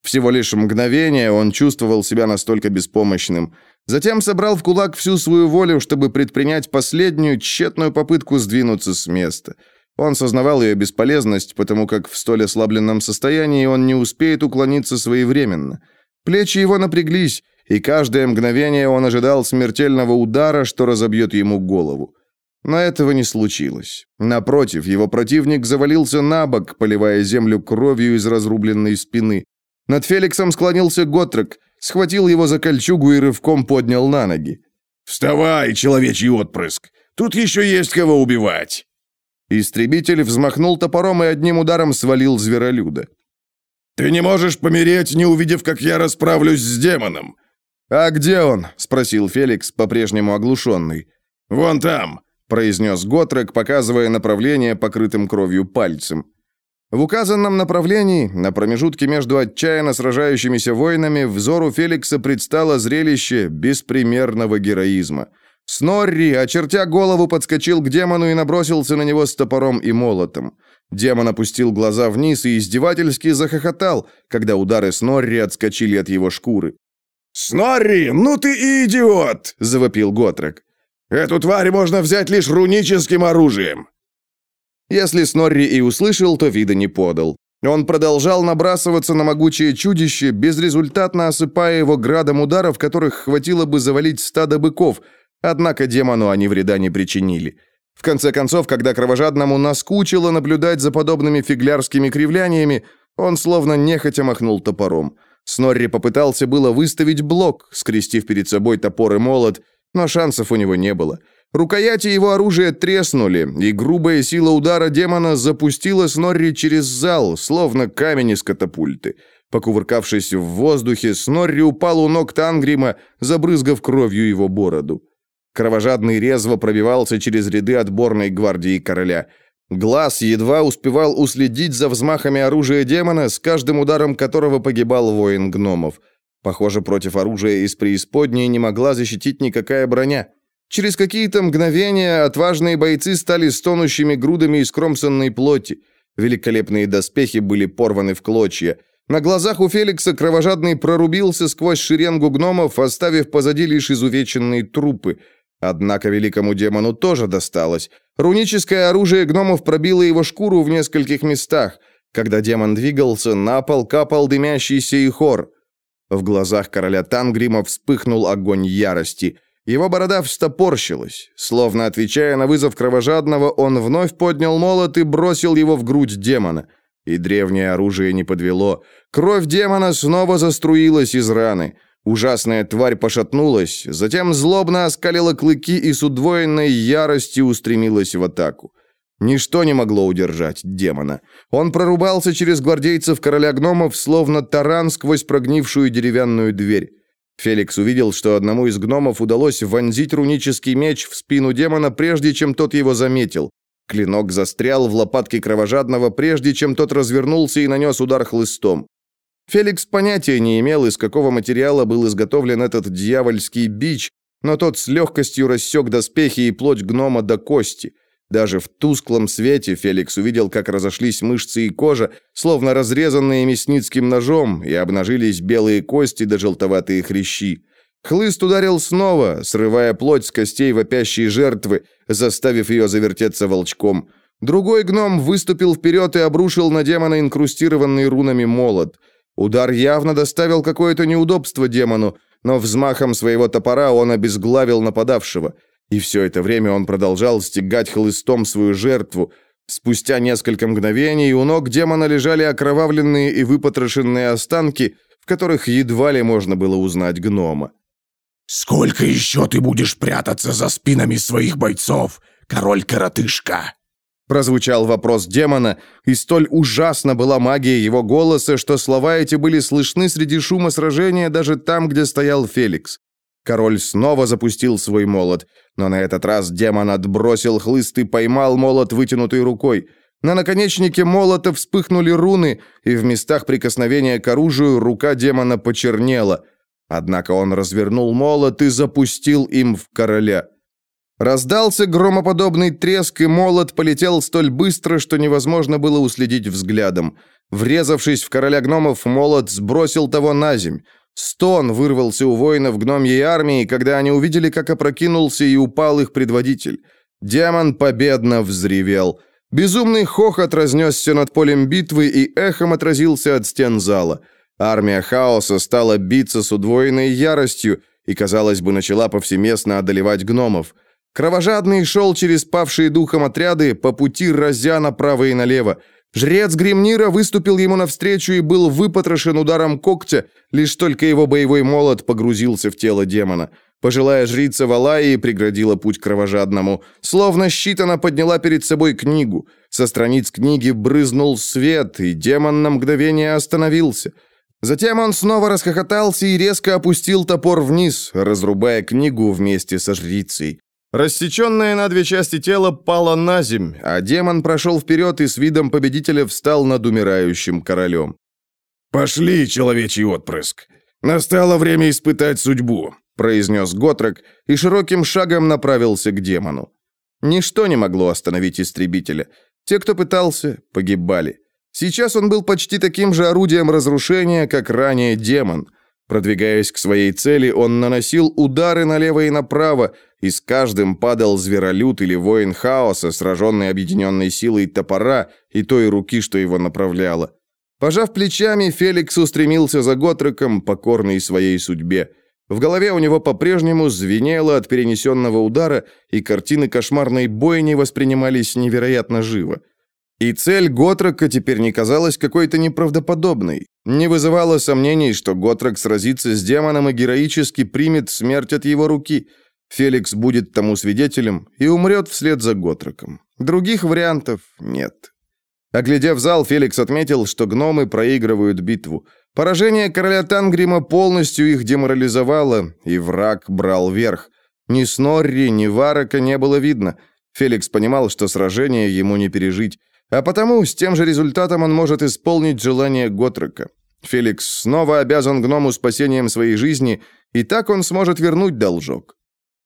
Всего лишь мгновение он чувствовал себя настолько беспомощным. Затем собрал в кулак всю свою волю, чтобы предпринять последнюю тщетную попытку сдвинуться с места. Он сознавал ее бесполезность, потому как в столь ослабленном состоянии он не успеет уклониться своевременно. Плечи его напряглись, и каждое мгновение он ожидал смертельного удара, что разобьет ему голову. Но этого не случилось. Напротив, его противник завалился на бок, поливая землю кровью из разрубленной спины. Над Феликсом склонился Готрек, схватил его за кольчугу и рывком поднял на ноги. «Вставай, человечий отпрыск! Тут еще есть кого убивать!» Истребитель взмахнул топором и одним ударом свалил зверолюда. «Ты не можешь помереть, не увидев, как я расправлюсь с демоном!» «А где он?» — спросил Феликс, по-прежнему оглушенный. «Вон там!» — произнес Готрек, показывая направление покрытым кровью пальцем. В указанном направлении, на промежутке между отчаянно сражающимися воинами, взору Феликса предстало зрелище беспримерного героизма. Снорри, очертя голову, подскочил к демону и набросился на него с топором и молотом. Демон опустил глаза вниз и издевательски захохотал, когда удары Снорри отскочили от его шкуры. «Снорри, ну ты и идиот!» – завопил Готрек. «Эту тварь можно взять лишь руническим оружием!» Если Снорри и услышал, то вида не подал. Он продолжал набрасываться на могучее чудище, безрезультатно осыпая его градом ударов, которых хватило бы завалить стадо быков, однако демону они вреда не причинили. В конце концов, когда кровожадному наскучило наблюдать за подобными фиглярскими кривляниями, он словно нехотя махнул топором. Снорри попытался было выставить блок, скрестив перед собой топор и молот, но шансов у него не было. Рукояти его оружия треснули, и грубая сила удара демона запустила Снорри через зал, словно камень из катапульты. Покувыркавшись в воздухе, Снорри упал у ног Тангрима, забрызгав кровью его бороду. Кровожадный резво пробивался через ряды отборной гвардии короля. Глаз едва успевал уследить за взмахами оружия демона, с каждым ударом которого погибал воин гномов. Похоже, против оружия из преисподней не могла защитить никакая броня. Через какие-то мгновения отважные бойцы стали стонущими грудами из кромсанной плоти. Великолепные доспехи были порваны в клочья. На глазах у Феликса кровожадный прорубился сквозь шеренгу гномов, оставив позади лишь изувеченные трупы. Однако великому демону тоже досталось. Руническое оружие гномов пробило его шкуру в нескольких местах. Когда демон двигался, на пол капал дымящийся и хор. В глазах короля Тангрима вспыхнул огонь ярости. Его борода встопорщилась. Словно отвечая на вызов кровожадного, он вновь поднял молот и бросил его в грудь демона. И древнее оружие не подвело. Кровь демона снова заструилась из раны. Ужасная тварь пошатнулась, затем злобно оскалила клыки и с удвоенной яростью устремилась в атаку. Ничто не могло удержать демона. Он прорубался через гвардейцев короля гномов, словно таран сквозь прогнившую деревянную дверь. Феликс увидел, что одному из гномов удалось вонзить рунический меч в спину демона, прежде чем тот его заметил. Клинок застрял в лопатке кровожадного, прежде чем тот развернулся и нанес удар хлыстом. Феликс понятия не имел, из какого материала был изготовлен этот дьявольский бич, но тот с легкостью рассек доспехи и плоть гнома до кости – даже в тусклом свете Феликс увидел, как разошлись мышцы и кожа, словно разрезанные мясницким ножом, и обнажились белые кости да желтоватые хрящи. Хлыст ударил снова, срывая плоть с костей вопящей жертвы, заставив ее завертеться волчком. Другой гном выступил вперед и обрушил на демона инкрустированный рунами молот. Удар явно доставил какое-то неудобство демону, но взмахом своего топора он обезглавил нападавшего – и все это время он продолжал стегать хлыстом свою жертву. Спустя несколько мгновений у ног демона лежали окровавленные и выпотрошенные останки, в которых едва ли можно было узнать гнома. «Сколько еще ты будешь прятаться за спинами своих бойцов, король-коротышка?» Прозвучал вопрос демона, и столь ужасна была магия его голоса, что слова эти были слышны среди шума сражения даже там, где стоял Феликс. Король снова запустил свой молот, но на этот раз демон отбросил хлыст и поймал молот вытянутой рукой. На наконечнике молота вспыхнули руны, и в местах прикосновения к оружию рука демона почернела. Однако он развернул молот и запустил им в короля. Раздался громоподобный треск, и молот полетел столь быстро, что невозможно было уследить взглядом. Врезавшись в короля гномов, молот сбросил того на земь. Стон вырвался у воинов гномьей армии, когда они увидели, как опрокинулся и упал их предводитель. Демон победно взревел. Безумный хохот разнесся над полем битвы и эхом отразился от стен зала. Армия хаоса стала биться с удвоенной яростью и, казалось бы, начала повсеместно одолевать гномов. Кровожадный шел через павшие духом отряды, по пути разя направо и налево. Жрец Гремнира выступил ему навстречу и был выпотрошен ударом когтя, лишь только его боевой молот погрузился в тело демона. Пожилая жрица Валаи преградила путь кровожадному. Словно щит она подняла перед собой книгу. Со страниц книги брызнул свет, и демон на мгновение остановился. Затем он снова расхохотался и резко опустил топор вниз, разрубая книгу вместе со жрицей. Рассеченное на две части тело пало на земь, а демон прошел вперед и с видом победителя встал над умирающим королем. «Пошли, человечий отпрыск! Настало время испытать судьбу!» произнес Готрек и широким шагом направился к демону. Ничто не могло остановить истребителя. Те, кто пытался, погибали. Сейчас он был почти таким же орудием разрушения, как ранее демон. Продвигаясь к своей цели, он наносил удары налево и направо, и с каждым падал зверолюд или воин хаоса, сраженный объединенной силой топора и той руки, что его направляла. Пожав плечами, Феликс устремился за Готреком, покорный своей судьбе. В голове у него по-прежнему звенело от перенесенного удара, и картины кошмарной бойни воспринимались невероятно живо. И цель Готрока теперь не казалась какой-то неправдоподобной. Не вызывало сомнений, что Готрок сразится с демоном и героически примет смерть от его руки. Феликс будет тому свидетелем и умрет вслед за Готроком. Других вариантов нет. Оглядев зал, Феликс отметил, что гномы проигрывают битву. Поражение короля Тангрима полностью их деморализовало, и враг брал верх. Ни Снорри, ни Варака не было видно. Феликс понимал, что сражение ему не пережить. А потому с тем же результатом он может исполнить желание Готрека. Феликс снова обязан гному спасением своей жизни, и так он сможет вернуть должок.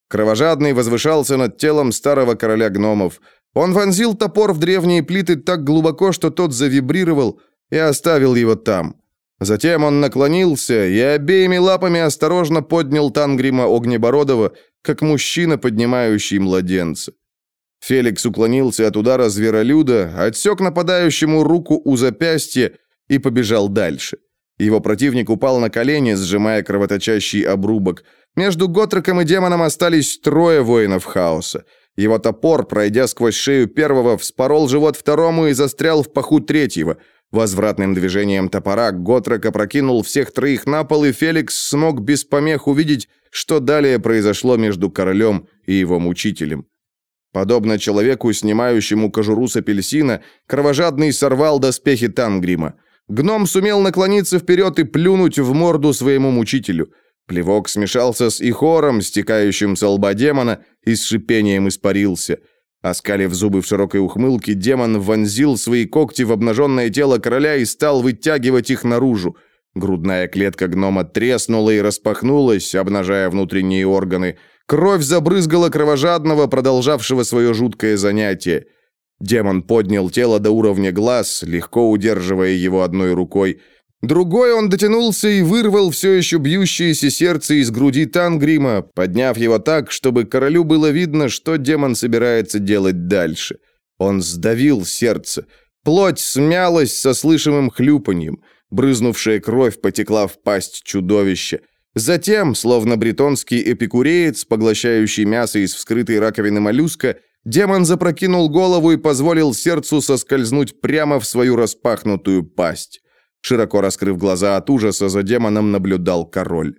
Кровожадный возвышался над телом старого короля гномов. Он вонзил топор в древние плиты так глубоко, что тот завибрировал, и оставил его там. Затем он наклонился и обеими лапами осторожно поднял Тангрима Огнебородова, как мужчина, поднимающий младенца. Феликс уклонился от удара зверолюда, отсек нападающему руку у запястья и побежал дальше. Его противник упал на колени, сжимая кровоточащий обрубок. Между Готроком и демоном остались трое воинов хаоса. Его топор, пройдя сквозь шею первого, вспорол живот второму и застрял в паху третьего. Возвратным движением топора Готрок опрокинул всех троих на пол, и Феликс смог без помех увидеть, что далее произошло между королем и его мучителем. Подобно человеку, снимающему кожуру с апельсина, кровожадный сорвал доспехи Тангрима. Гном сумел наклониться вперед и плюнуть в морду своему мучителю. Плевок смешался с ихором, стекающим со лба демона, и с шипением испарился. Оскалив зубы в широкой ухмылке, демон вонзил свои когти в обнаженное тело короля и стал вытягивать их наружу. Грудная клетка гнома треснула и распахнулась, обнажая внутренние органы – Кровь забрызгала кровожадного, продолжавшего свое жуткое занятие. Демон поднял тело до уровня глаз, легко удерживая его одной рукой. Другой он дотянулся и вырвал все еще бьющееся сердце из груди Тангрима, подняв его так, чтобы королю было видно, что демон собирается делать дальше. Он сдавил сердце. Плоть смялась со слышимым хлюпаньем. Брызнувшая кровь потекла в пасть чудовища. Затем, словно бретонский эпикуреец, поглощающий мясо из вскрытой раковины моллюска, демон запрокинул голову и позволил сердцу соскользнуть прямо в свою распахнутую пасть. Широко раскрыв глаза от ужаса, за демоном наблюдал король.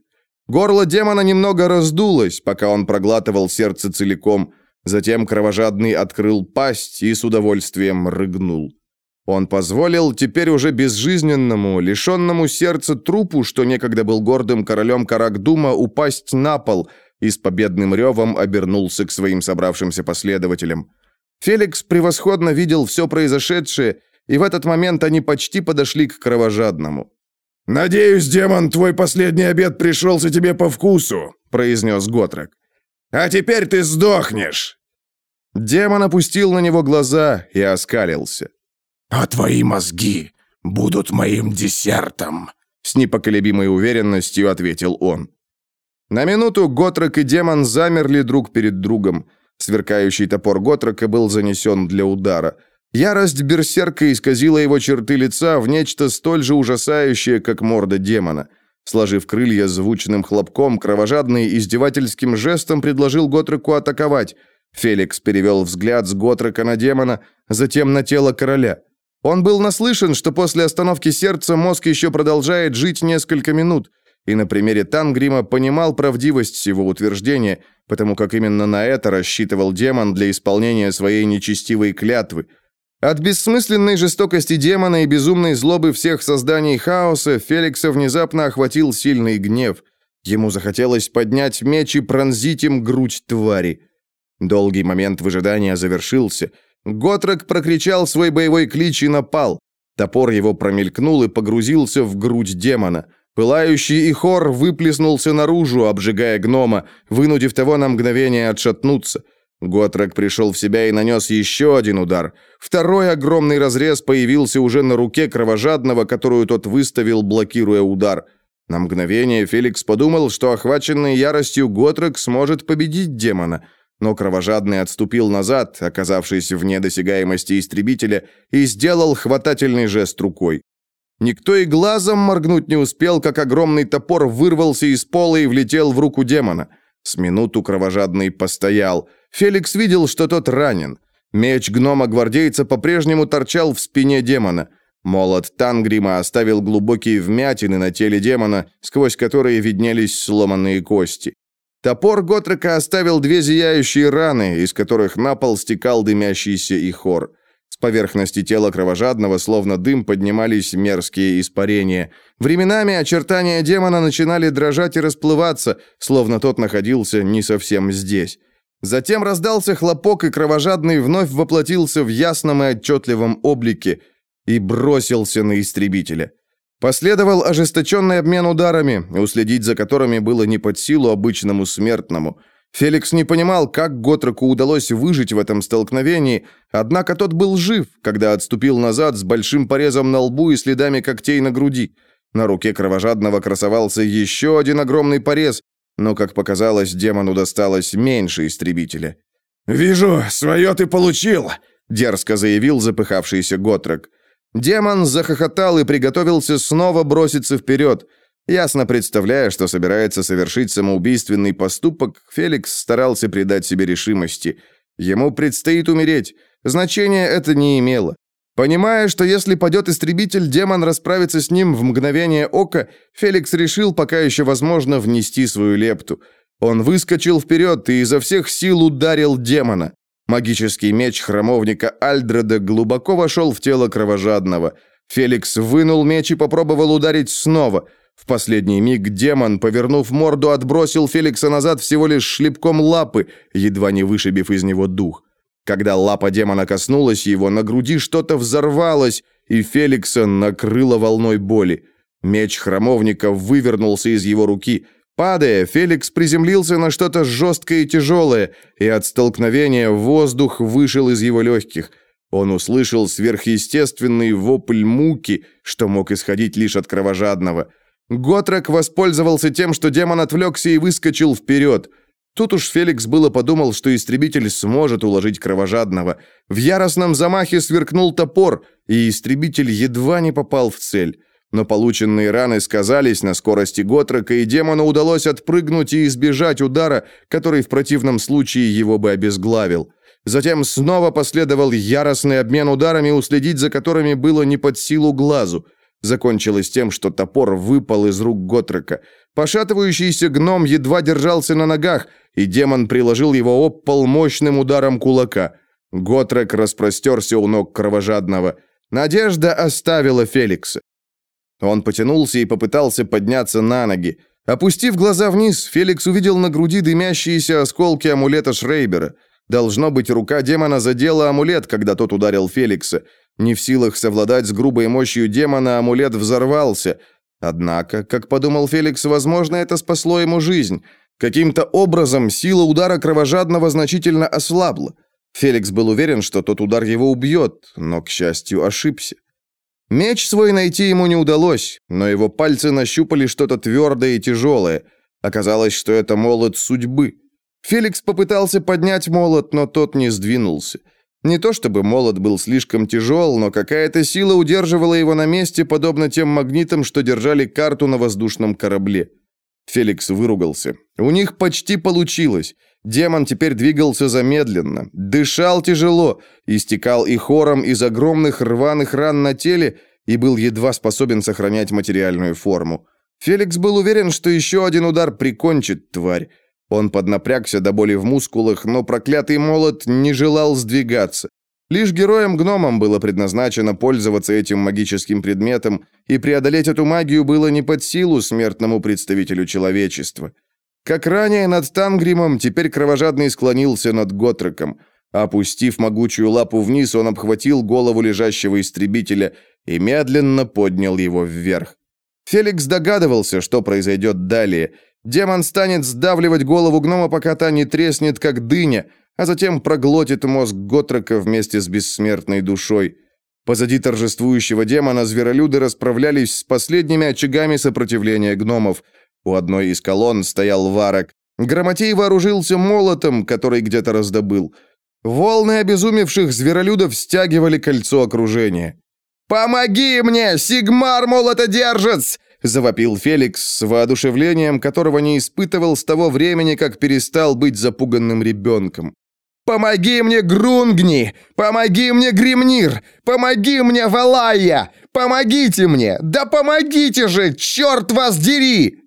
Горло демона немного раздулось, пока он проглатывал сердце целиком. Затем кровожадный открыл пасть и с удовольствием рыгнул. Он позволил теперь уже безжизненному, лишенному сердца трупу, что некогда был гордым королем Каракдума, упасть на пол и с победным ревом обернулся к своим собравшимся последователям. Феликс превосходно видел все произошедшее, и в этот момент они почти подошли к кровожадному. «Надеюсь, демон, твой последний обед пришелся тебе по вкусу», — произнес Готрек. «А теперь ты сдохнешь!» Демон опустил на него глаза и оскалился. «А твои мозги будут моим десертом», — с непоколебимой уверенностью ответил он. На минуту Готрек и демон замерли друг перед другом. Сверкающий топор Готрека был занесен для удара. Ярость берсерка исказила его черты лица в нечто столь же ужасающее, как морда демона. Сложив крылья звучным хлопком, кровожадный издевательским жестом предложил Готреку атаковать. Феликс перевел взгляд с Готрека на демона, затем на тело короля. Он был наслышан, что после остановки сердца мозг еще продолжает жить несколько минут, и на примере Тангрима понимал правдивость всего утверждения, потому как именно на это рассчитывал демон для исполнения своей нечестивой клятвы. От бессмысленной жестокости демона и безумной злобы всех созданий хаоса Феликса внезапно охватил сильный гнев. Ему захотелось поднять меч и пронзить им грудь твари. Долгий момент выжидания завершился – Готрек прокричал свой боевой клич и напал. Топор его промелькнул и погрузился в грудь демона. Пылающий ихор выплеснулся наружу, обжигая гнома, вынудив того на мгновение отшатнуться. Готрек пришел в себя и нанес еще один удар. Второй огромный разрез появился уже на руке кровожадного, которую тот выставил, блокируя удар. На мгновение Феликс подумал, что охваченный яростью Готрек сможет победить демона – но кровожадный отступил назад, оказавшись вне досягаемости истребителя, и сделал хватательный жест рукой. Никто и глазом моргнуть не успел, как огромный топор вырвался из пола и влетел в руку демона. С минуту кровожадный постоял. Феликс видел, что тот ранен. Меч гнома-гвардейца по-прежнему торчал в спине демона. Молот Тангрима оставил глубокие вмятины на теле демона, сквозь которые виднелись сломанные кости. Топор Готрека оставил две зияющие раны, из которых на пол стекал дымящийся ихор. Поверхности тела кровожадного, словно дым, поднимались мерзкие испарения. Временами очертания демона начинали дрожать и расплываться, словно тот находился не совсем здесь. Затем раздался хлопок, и кровожадный вновь воплотился в ясном и отчетливом облике и бросился на истребителя. Последовал ожесточенный обмен ударами, уследить за которыми было не под силу обычному смертному. Феликс не понимал, как Готроку удалось выжить в этом столкновении, однако тот был жив, когда отступил назад с большим порезом на лбу и следами когтей на груди. На руке кровожадного красовался еще один огромный порез, но, как показалось, демону досталось меньше истребителя. «Вижу, свое ты получил!» — дерзко заявил запыхавшийся Готрок. Демон захохотал и приготовился снова броситься вперед. Ясно представляя, что собирается совершить самоубийственный поступок, Феликс старался придать себе решимости. Ему предстоит умереть. Значения это не имело. Понимая, что если падет истребитель, демон расправится с ним в мгновение ока, Феликс решил, пока еще возможно, внести свою лепту. Он выскочил вперед и изо всех сил ударил демона. Магический меч храмовника Альдреда глубоко вошел в тело кровожадного. Феликс вынул меч и попробовал ударить снова. В последний миг демон, повернув морду, отбросил Феликса назад всего лишь шлепком лапы, едва не вышибив из него дух. Когда лапа демона коснулась его, на груди что-то взорвалось, и Феликса накрыло волной боли. Меч храмовника вывернулся из его руки – Падая, Феликс приземлился на что-то жесткое и тяжелое, и от столкновения воздух вышел из его легких. Он услышал сверхъестественный вопль муки, что мог исходить лишь от кровожадного. Готрек воспользовался тем, что демон отвлекся и выскочил вперед. Тут уж Феликс было подумал, что истребитель сможет уложить кровожадного. В яростном замахе сверкнул топор, и истребитель едва не попал в цель но полученные раны сказались на скорости Готрека, и демону удалось отпрыгнуть и избежать удара, который в противном случае его бы обезглавил. Затем снова последовал яростный обмен ударами, уследить за которыми было не под силу глазу. Закончилось тем, что топор выпал из рук Готрека. Пошатывающийся гном едва держался на ногах, и демон приложил его об пол мощным ударом кулака. Готрек распростерся у ног кровожадного. Надежда оставила Феликса. Он потянулся и попытался подняться на ноги. Опустив глаза вниз, Феликс увидел на груди дымящиеся осколки амулета Шрейбера. Должно быть, рука демона задела амулет, когда тот ударил Феликса. Не в силах совладать с грубой мощью демона, амулет взорвался. Однако, как подумал Феликс, возможно, это спасло ему жизнь. Каким-то образом сила удара кровожадного значительно ослабла. Феликс был уверен, что тот удар его убьет, но, к счастью, ошибся. Меч свой найти ему не удалось, но его пальцы нащупали что-то твердое и тяжелое. Оказалось, что это молот судьбы. Феликс попытался поднять молот, но тот не сдвинулся. Не то чтобы молот был слишком тяжел, но какая-то сила удерживала его на месте, подобно тем магнитам, что держали карту на воздушном корабле. Феликс выругался. У них почти получилось. Демон теперь двигался замедленно, дышал тяжело, истекал и хором из огромных рваных ран на теле и был едва способен сохранять материальную форму. Феликс был уверен, что еще один удар прикончит тварь. Он поднапрягся до боли в мускулах, но проклятый молот не желал сдвигаться. Лишь героям-гномам было предназначено пользоваться этим магическим предметом, и преодолеть эту магию было не под силу смертному представителю человечества. Как ранее над Тангримом, теперь кровожадный склонился над Готреком. Опустив могучую лапу вниз, он обхватил голову лежащего истребителя и медленно поднял его вверх. Феликс догадывался, что произойдет далее. Демон станет сдавливать голову гнома, пока та не треснет, как дыня, а затем проглотит мозг Готрека вместе с бессмертной душой. Позади торжествующего демона зверолюды расправлялись с последними очагами сопротивления гномов – у одной из колонн стоял варок. Грамотей вооружился молотом, который где-то раздобыл. Волны обезумевших зверолюдов стягивали кольцо окружения. «Помоги мне, Сигмар молотодержец!» — завопил Феликс с воодушевлением, которого не испытывал с того времени, как перестал быть запуганным ребенком. «Помоги мне, Грунгни! Помоги мне, Гримнир! Помоги мне, Валая! Помогите мне! Да помогите же! Черт вас дери!»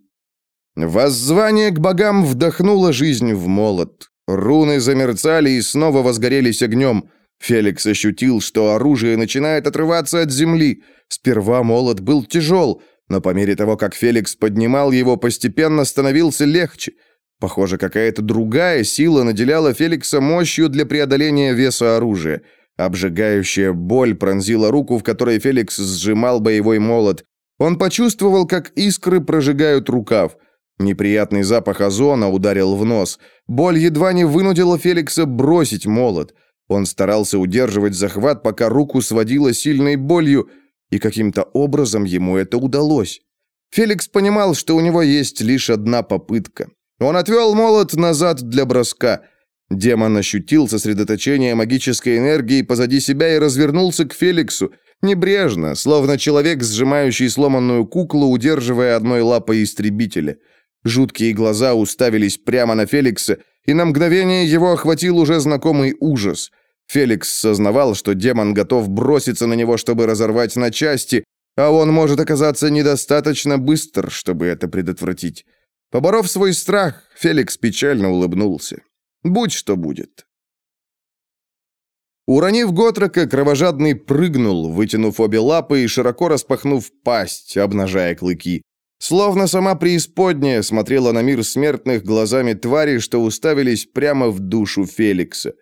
Воззвание к богам вдохнуло жизнь в молот. Руны замерцали и снова возгорелись огнем. Феликс ощутил, что оружие начинает отрываться от земли. Сперва молот был тяжел, но по мере того, как Феликс поднимал его, постепенно становился легче. Похоже, какая-то другая сила наделяла Феликса мощью для преодоления веса оружия. Обжигающая боль пронзила руку, в которой Феликс сжимал боевой молот. Он почувствовал, как искры прожигают рукав. Неприятный запах озона ударил в нос. Боль едва не вынудила Феликса бросить молот. Он старался удерживать захват, пока руку сводило сильной болью, и каким-то образом ему это удалось. Феликс понимал, что у него есть лишь одна попытка. Он отвел молот назад для броска. Демон ощутил сосредоточение магической энергии позади себя и развернулся к Феликсу, небрежно, словно человек, сжимающий сломанную куклу, удерживая одной лапой истребителя. Жуткие глаза уставились прямо на Феликса, и на мгновение его охватил уже знакомый ужас. Феликс сознавал, что демон готов броситься на него, чтобы разорвать на части, а он может оказаться недостаточно быстр, чтобы это предотвратить. Поборов свой страх, Феликс печально улыбнулся. Будь что будет. Уронив Готрока, кровожадный прыгнул, вытянув обе лапы и широко распахнув пасть, обнажая клыки. Словно сама преисподняя смотрела на мир смертных глазами твари, что уставились прямо в душу Феликса.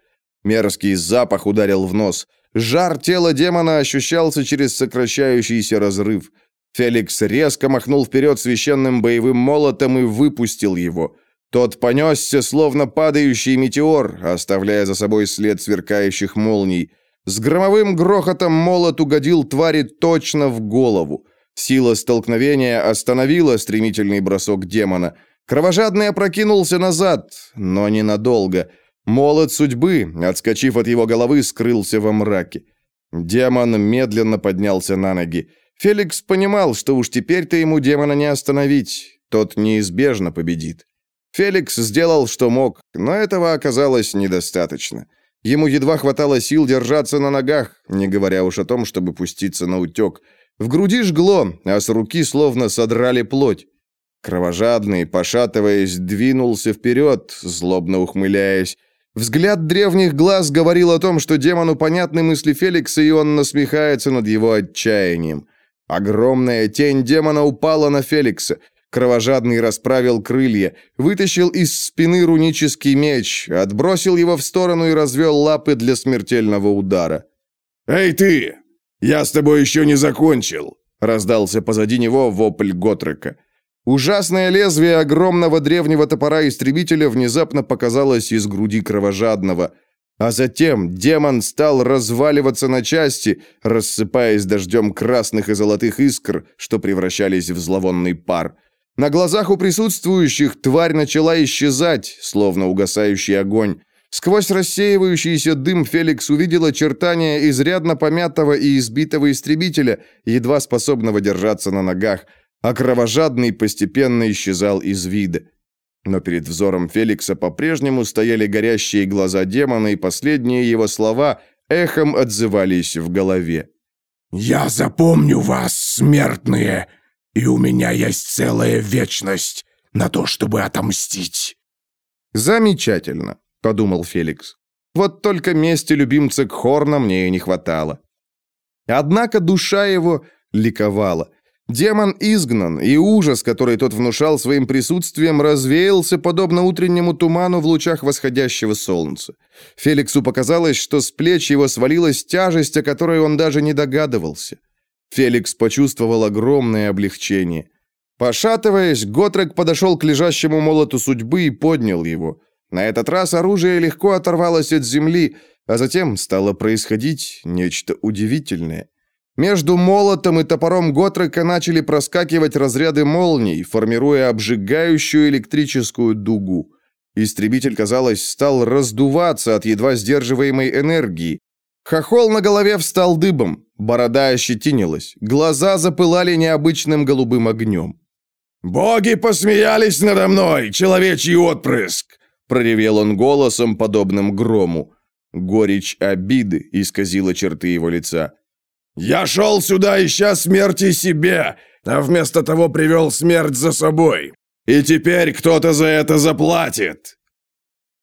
Мерзкий запах ударил в нос. Жар тела демона ощущался через сокращающийся разрыв. Феликс резко махнул вперед священным боевым молотом и выпустил его. Тот понесся, словно падающий метеор, оставляя за собой след сверкающих молний. С громовым грохотом молот угодил твари точно в голову. Сила столкновения остановила стремительный бросок демона. Кровожадный опрокинулся назад, но ненадолго. Молот судьбы, отскочив от его головы, скрылся во мраке. Демон медленно поднялся на ноги. Феликс понимал, что уж теперь-то ему демона не остановить. Тот неизбежно победит. Феликс сделал, что мог, но этого оказалось недостаточно. Ему едва хватало сил держаться на ногах, не говоря уж о том, чтобы пуститься на утек. В груди жгло, а с руки словно содрали плоть. Кровожадный, пошатываясь, двинулся вперед, злобно ухмыляясь. Взгляд древних глаз говорил о том, что демону понятны мысли Феликса, и он насмехается над его отчаянием. Огромная тень демона упала на Феликса. Кровожадный расправил крылья, вытащил из спины рунический меч, отбросил его в сторону и развел лапы для смертельного удара. «Эй ты! Я с тобой еще не закончил!» раздался позади него вопль Готрека. Ужасное лезвие огромного древнего топора-истребителя внезапно показалось из груди кровожадного, а затем демон стал разваливаться на части, рассыпаясь дождем красных и золотых искр, что превращались в зловонный пар. На глазах у присутствующих тварь начала исчезать, словно угасающий огонь. Сквозь рассеивающийся дым Феликс увидел очертания изрядно помятого и избитого истребителя, едва способного держаться на ногах – а кровожадный постепенно исчезал из вида. Но перед взором Феликса по-прежнему стояли горящие глаза демона, и последние его слова эхом отзывались в голове. «Я запомню вас, смертные, и у меня есть целая вечность на то, чтобы отомстить». «Замечательно», — подумал Феликс. «Вот только мести любимца Кхорна мне и не хватало». Однако душа его ликовала — Демон изгнан, и ужас, который тот внушал своим присутствием, развеялся, подобно утреннему туману в лучах восходящего солнца. Феликсу показалось, что с плеч его свалилась тяжесть, о которой он даже не догадывался. Феликс почувствовал огромное облегчение. Пошатываясь, Готрек подошел к лежащему молоту судьбы и поднял его. На этот раз оружие легко оторвалось от земли, а затем стало происходить нечто удивительное. Между молотом и топором Готрека начали проскакивать разряды молний, формируя обжигающую электрическую дугу. Истребитель, казалось, стал раздуваться от едва сдерживаемой энергии. Хохол на голове встал дыбом, борода ощетинилась, глаза запылали необычным голубым огнем. «Боги посмеялись надо мной, человечий отпрыск!» проревел он голосом, подобным грому. Горечь обиды исказила черты его лица. Я шел сюда, ища смерти себе, а вместо того привел смерть за собой. И теперь кто-то за это заплатит!»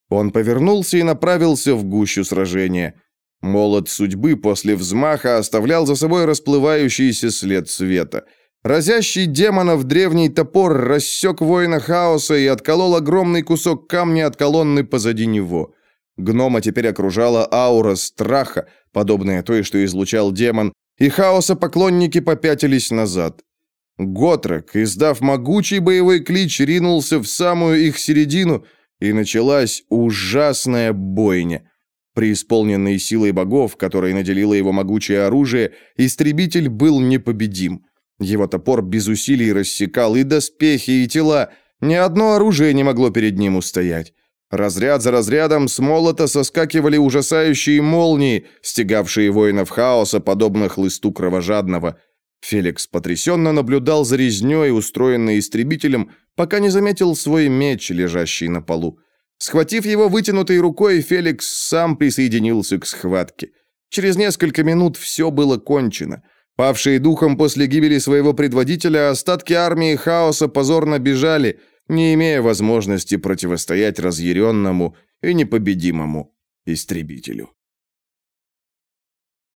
Он повернулся и направился в гущу сражения. Молот судьбы после взмаха оставлял за собой расплывающийся след света. Разящий демонов древний топор рассек воина хаоса и отколол огромный кусок камня от колонны позади него. Гнома теперь окружала аура страха, подобная той, что излучал демон, и хаоса поклонники попятились назад. Готрек, издав могучий боевой клич, ринулся в самую их середину, и началась ужасная бойня. Преисполненный силой богов, которой наделило его могучее оружие, истребитель был непобедим. Его топор без усилий рассекал и доспехи, и тела. Ни одно оружие не могло перед ним устоять. Разряд за разрядом с молота соскакивали ужасающие молнии, стегавшие воинов хаоса, подобно хлысту кровожадного. Феликс потрясенно наблюдал за резнёй, устроенной истребителем, пока не заметил свой меч, лежащий на полу. Схватив его вытянутой рукой, Феликс сам присоединился к схватке. Через несколько минут все было кончено. Павшие духом после гибели своего предводителя, остатки армии хаоса позорно бежали – не имея возможности противостоять разъяренному и непобедимому истребителю.